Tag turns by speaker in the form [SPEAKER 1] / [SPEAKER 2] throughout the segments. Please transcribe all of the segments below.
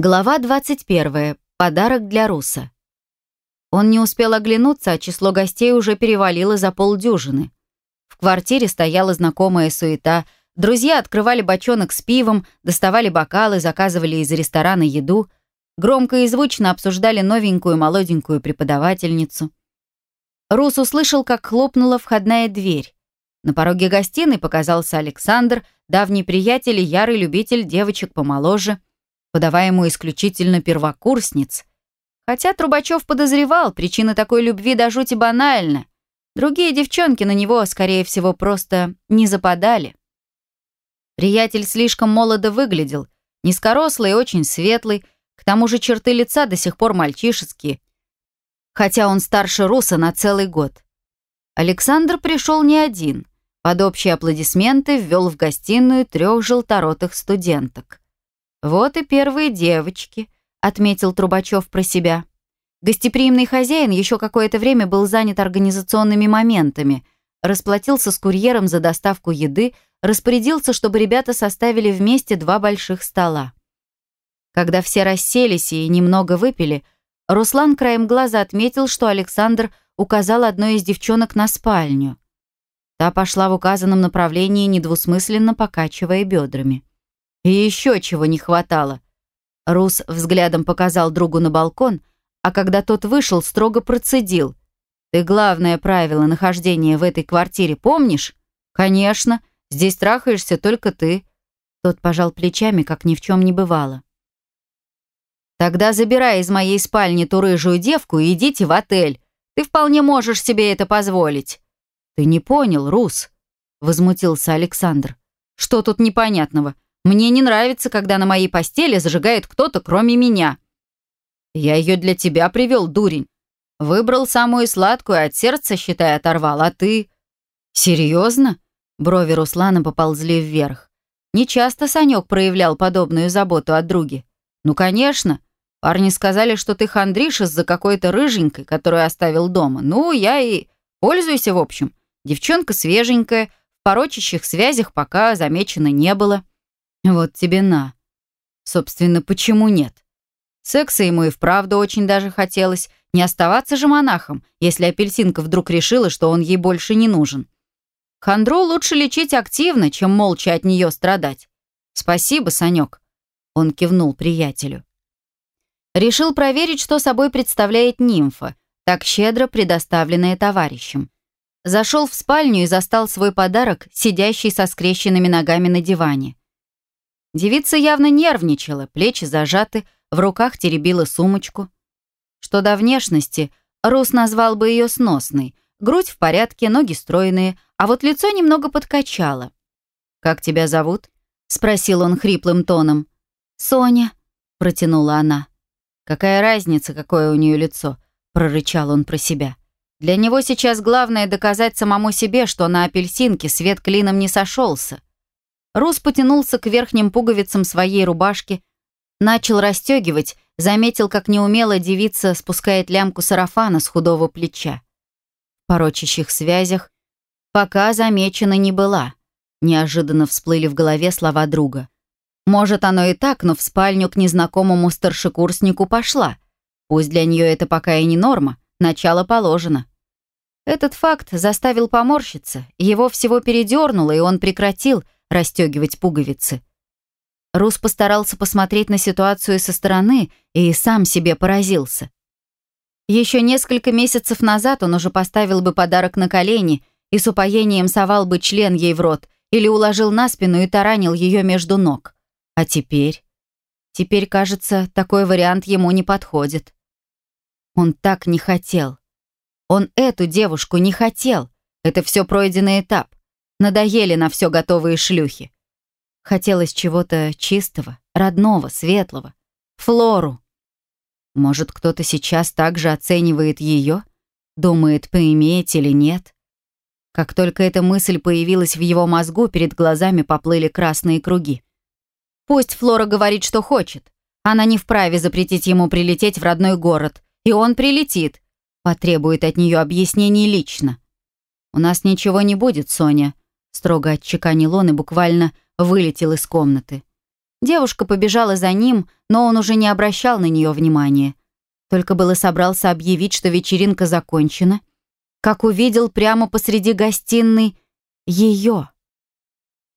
[SPEAKER 1] Глава 21. Подарок для Руса. Он не успел оглянуться, а число гостей уже перевалило за полдюжины. В квартире стояла знакомая суета. Друзья открывали бочонок с пивом, доставали бокалы, заказывали из ресторана еду. Громко и звучно обсуждали новенькую молоденькую преподавательницу. Рус услышал, как хлопнула входная дверь. На пороге гостиной показался Александр, давний приятель и ярый любитель девочек помоложе – подавая ему исключительно первокурсниц. Хотя Трубачев подозревал, причина такой любви до жути банальна. Другие девчонки на него, скорее всего, просто не западали. Приятель слишком молодо выглядел, низкорослый и очень светлый, к тому же черты лица до сих пор мальчишеские, хотя он старше Руса на целый год. Александр пришел не один. Под общие аплодисменты ввел в гостиную трех желторотых студенток. «Вот и первые девочки», — отметил Трубачев про себя. Гостеприимный хозяин еще какое-то время был занят организационными моментами, расплатился с курьером за доставку еды, распорядился, чтобы ребята составили вместе два больших стола. Когда все расселись и немного выпили, Руслан краем глаза отметил, что Александр указал одной из девчонок на спальню. Та пошла в указанном направлении, недвусмысленно покачивая бедрами. И еще чего не хватало. Рус взглядом показал другу на балкон, а когда тот вышел, строго процедил. «Ты главное правило нахождения в этой квартире помнишь?» «Конечно. Здесь трахаешься только ты». Тот пожал плечами, как ни в чем не бывало. «Тогда забирай из моей спальни ту рыжую девку и идите в отель. Ты вполне можешь себе это позволить». «Ты не понял, Рус», — возмутился Александр. «Что тут непонятного? Мне не нравится, когда на моей постели зажигает кто-то, кроме меня. Я ее для тебя привел, дурень. Выбрал самую сладкую, от сердца, считай, оторвал, а ты... Серьезно? Брови Руслана поползли вверх. Нечасто Санек проявлял подобную заботу о друге. Ну, конечно. Парни сказали, что ты хандришь из-за какой-то рыженькой, которую оставил дома. Ну, я и... Пользуйся, в общем. Девчонка свеженькая, в порочащих связях пока замечено не было. Вот тебе на. Собственно, почему нет? Секса ему и вправду очень даже хотелось. Не оставаться же монахом, если апельсинка вдруг решила, что он ей больше не нужен. Хандру лучше лечить активно, чем молча от нее страдать. Спасибо, Санек. Он кивнул приятелю. Решил проверить, что собой представляет нимфа, так щедро предоставленная товарищем. Зашел в спальню и застал свой подарок, сидящий со скрещенными ногами на диване. Девица явно нервничала, плечи зажаты, в руках теребила сумочку. Что до внешности, Рус назвал бы ее сносной. Грудь в порядке, ноги стройные, а вот лицо немного подкачало. «Как тебя зовут?» — спросил он хриплым тоном. «Соня», — протянула она. «Какая разница, какое у нее лицо?» — прорычал он про себя. «Для него сейчас главное доказать самому себе, что на апельсинке свет клином не сошелся. Рус потянулся к верхним пуговицам своей рубашки, начал расстегивать, заметил, как неумело девица спускает лямку сарафана с худого плеча. В порочащих связях пока замечена не была. Неожиданно всплыли в голове слова друга. Может, оно и так, но в спальню к незнакомому старшекурснику пошла. Пусть для нее это пока и не норма, начало положено. Этот факт заставил поморщиться, его всего передернуло, и он прекратил – расстегивать пуговицы. Рус постарался посмотреть на ситуацию со стороны и сам себе поразился. Еще несколько месяцев назад он уже поставил бы подарок на колени и с упоением совал бы член ей в рот или уложил на спину и таранил ее между ног. А теперь? Теперь, кажется, такой вариант ему не подходит. Он так не хотел. Он эту девушку не хотел. Это все пройденный этап. Надоели на все готовые шлюхи. Хотелось чего-то чистого, родного, светлого. Флору. Может, кто-то сейчас также оценивает ее? Думает, поиметь или нет? Как только эта мысль появилась в его мозгу, перед глазами поплыли красные круги. Пусть Флора говорит, что хочет. Она не вправе запретить ему прилететь в родной город. И он прилетит. Потребует от нее объяснений лично. «У нас ничего не будет, Соня», строго отчеканил он и буквально вылетел из комнаты. Девушка побежала за ним, но он уже не обращал на нее внимания. Только было собрался объявить, что вечеринка закончена, как увидел прямо посреди гостиной ее.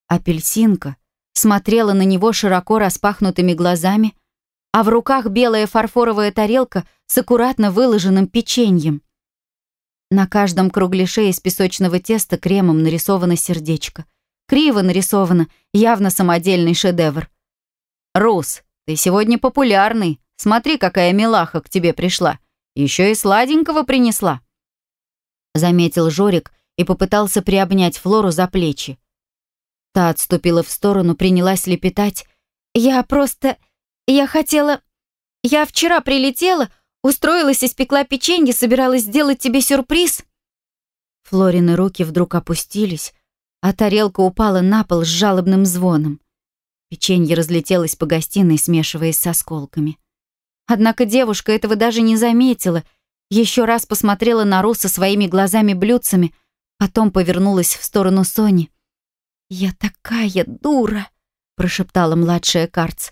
[SPEAKER 1] Апельсинка смотрела на него широко распахнутыми глазами, а в руках белая фарфоровая тарелка с аккуратно выложенным печеньем. На каждом кругляше из песочного теста кремом нарисовано сердечко. Криво нарисовано, явно самодельный шедевр. «Рус, ты сегодня популярный. Смотри, какая милаха к тебе пришла. Еще и сладенького принесла». Заметил Жорик и попытался приобнять Флору за плечи. Та отступила в сторону, принялась лепетать. «Я просто... Я хотела... Я вчера прилетела, устроилась, испекла печенье, собиралась сделать тебе сюрприз». Флорины руки вдруг опустились, а тарелка упала на пол с жалобным звоном. Печенье разлетелось по гостиной, смешиваясь с осколками. Однако девушка этого даже не заметила, еще раз посмотрела на Руса своими глазами-блюдцами, потом повернулась в сторону Сони. «Я такая дура!» — прошептала младшая Карц.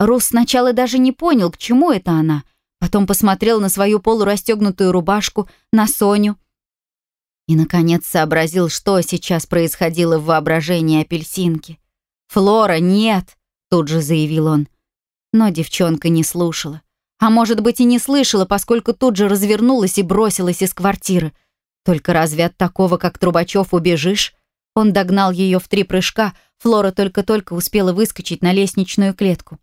[SPEAKER 1] Рус сначала даже не понял, к чему это она, потом посмотрел на свою полурастегнутую рубашку, на Соню. И, наконец, сообразил, что сейчас происходило в воображении апельсинки. «Флора, нет!» — тут же заявил он. Но девчонка не слушала. А может быть и не слышала, поскольку тут же развернулась и бросилась из квартиры. Только разве от такого, как Трубачев, убежишь? Он догнал ее в три прыжка, Флора только-только успела выскочить на лестничную клетку.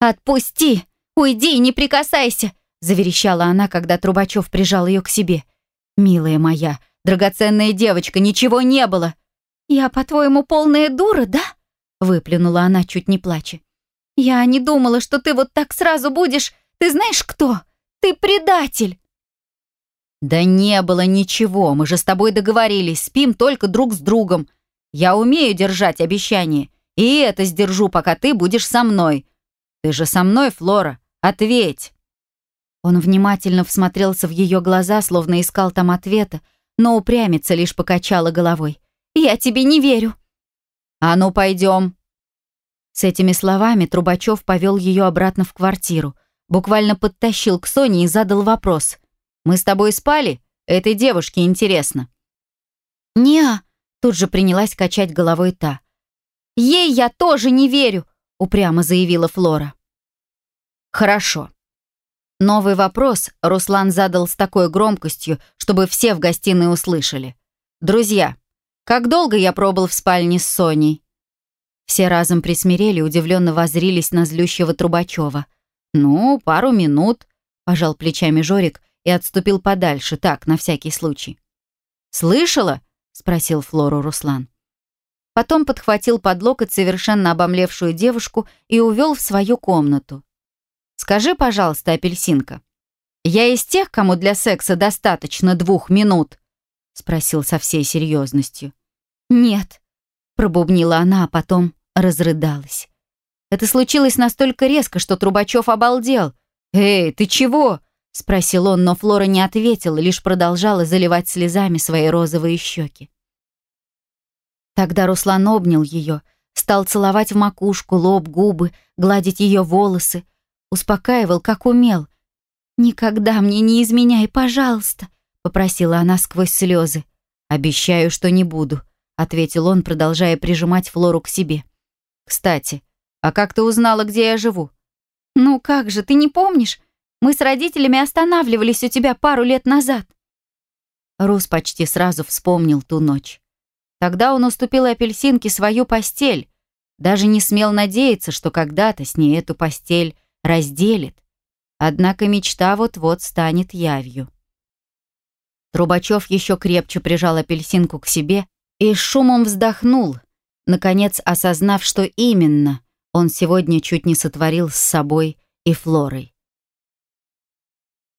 [SPEAKER 1] «Отпусти! Уйди, не прикасайся!» Заверещала она, когда Трубачев прижал ее к себе. «Милая моя, драгоценная девочка, ничего не было!» «Я, по-твоему, полная дура, да?» выплюнула она, чуть не плача. «Я не думала, что ты вот так сразу будешь... Ты знаешь кто? Ты предатель!»
[SPEAKER 2] «Да не было ничего, мы же с тобой договорились, спим только друг с другом. Я умею держать обещания, и это сдержу, пока ты будешь со мной. Ты же со мной, Флора, ответь!»
[SPEAKER 1] Он внимательно всмотрелся в ее глаза, словно искал там ответа, но упрямица лишь покачала головой. «Я тебе не верю!»
[SPEAKER 2] «А ну, пойдем!»
[SPEAKER 1] С этими словами Трубачев повел ее обратно в квартиру, буквально подтащил к Соне и задал вопрос. «Мы с тобой спали? Этой девушке интересно».
[SPEAKER 2] «Не-а», тут же принялась качать головой та.
[SPEAKER 1] «Ей я тоже не верю», — упрямо заявила Флора.
[SPEAKER 2] «Хорошо». Новый вопрос Руслан задал с такой громкостью, чтобы все в гостиной услышали. «Друзья, как долго я пробыл в спальне с Соней?»
[SPEAKER 1] Все разом присмирели, удивленно возрились на злющего Трубачева.
[SPEAKER 2] «Ну, пару минут», — пожал плечами Жорик и отступил подальше, так, на всякий случай.
[SPEAKER 1] «Слышала?» — спросил Флору Руслан. Потом подхватил под локоть совершенно обомлевшую девушку и увел в свою комнату. «Скажи, пожалуйста, апельсинка, я из тех, кому для секса достаточно двух минут?» — спросил со всей серьезностью. «Нет», — пробубнила она, а потом разрыдалась. Это случилось настолько резко, что Трубачев обалдел. «Эй, ты чего?» — спросил он, но Флора не ответила, лишь продолжала заливать слезами свои розовые щеки. Тогда Руслан обнял ее, стал целовать в макушку, лоб, губы, гладить ее волосы, успокаивал, как умел. «Никогда мне не изменяй, пожалуйста», — попросила она сквозь слезы. «Обещаю, что не буду», ответил он, продолжая прижимать Флору к себе. «Кстати, а как ты узнала, где я живу?» «Ну как же, ты не помнишь? Мы с родителями останавливались у тебя пару лет назад». Рус почти сразу вспомнил ту ночь. Тогда он уступил апельсинке свою постель, даже не смел надеяться, что когда-то с ней эту постель разделит. Однако мечта вот-вот станет явью. Трубачев еще крепче прижал апельсинку к себе и шумом вздохнул, наконец осознав, что именно он сегодня чуть не сотворил с собой и Флорой.